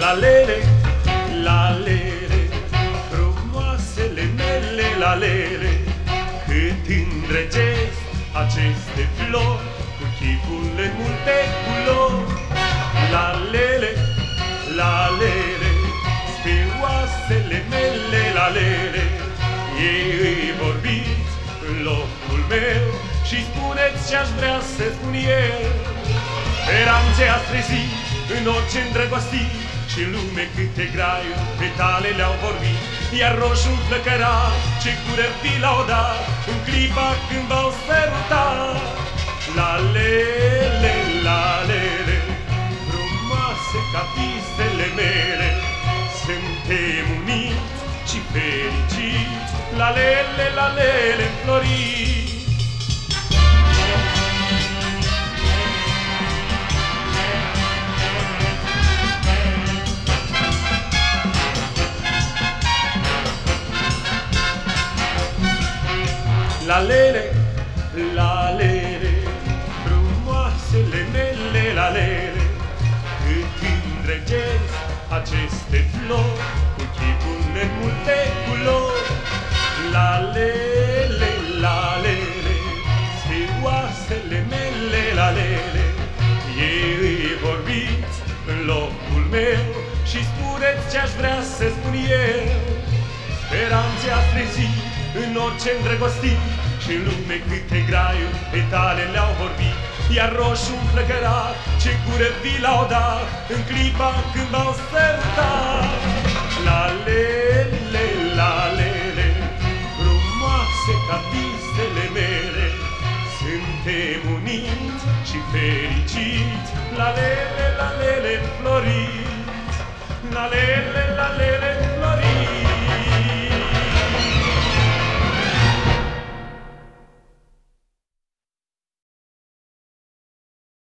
La lele, la lele, frumoasele mele la lele, cât îndrăgesc aceste flori cu chipul de multe culori. La lele, la lele, spioasele mele la lele, ei îi vorbiți în locul meu și spuneți ce-aș vrea să spun eu. Eram ce ați trezit în orice îndrăgostit și în lume câte graiuri petale le-au vorbit. Iar roșul flăcăra ce cură fi laudat În clipa când v-au sărutat La lele, la lele Frumoase ca visele mele. Suntem uniți și fericiți. La lele, la lele înfloriți La lele, la lele, frumoasele mele, la lele, Cât îndrăgesc aceste flori, cu chipul în multe culori. La lele, la lele, sfioasele mele, la lele, Ei îi vorbiți în locul meu și spuneți ce-aș vrea să spun eu. Speranțe a trezit în orice îndrăgostit. Și în lume câte graiuri etale le-au vorbit. Iar roșu înflăcărat ce gură vi l-au dat. În clipa când v-au sărtat La lele, la lele, frumoase ca visele mele. Suntem uniți și fericiți. La lele, la lele, florit. La lele, la lele,